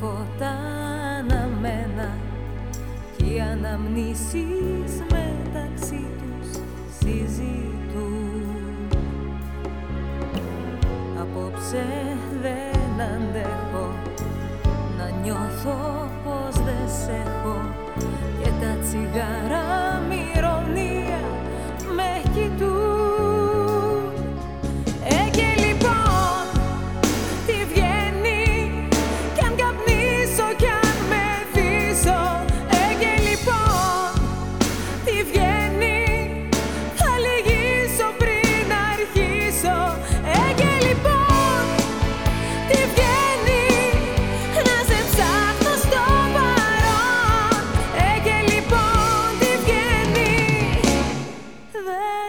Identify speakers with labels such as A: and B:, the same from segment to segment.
A: φώτα αναμένα και οι αναμνήσεις μεταξύ τους συζητούν. Απόψε δεν αντέχω να νιώθω πως δεν σ' και τα τσιγάρα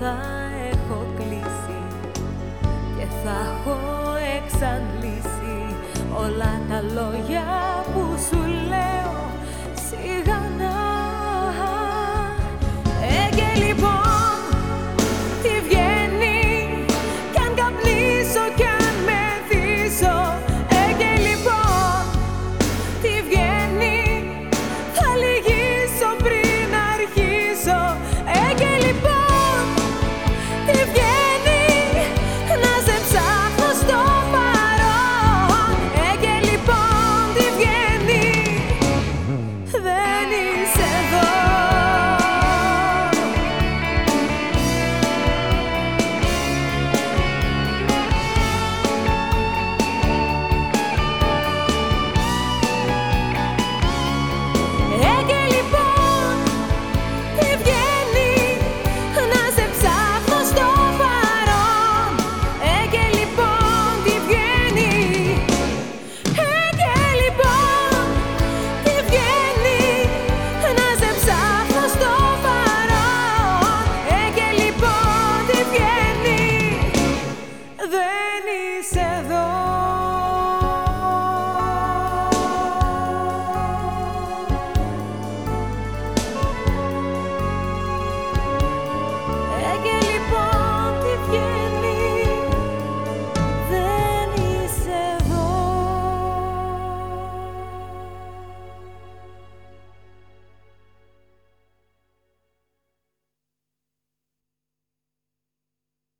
A: fire.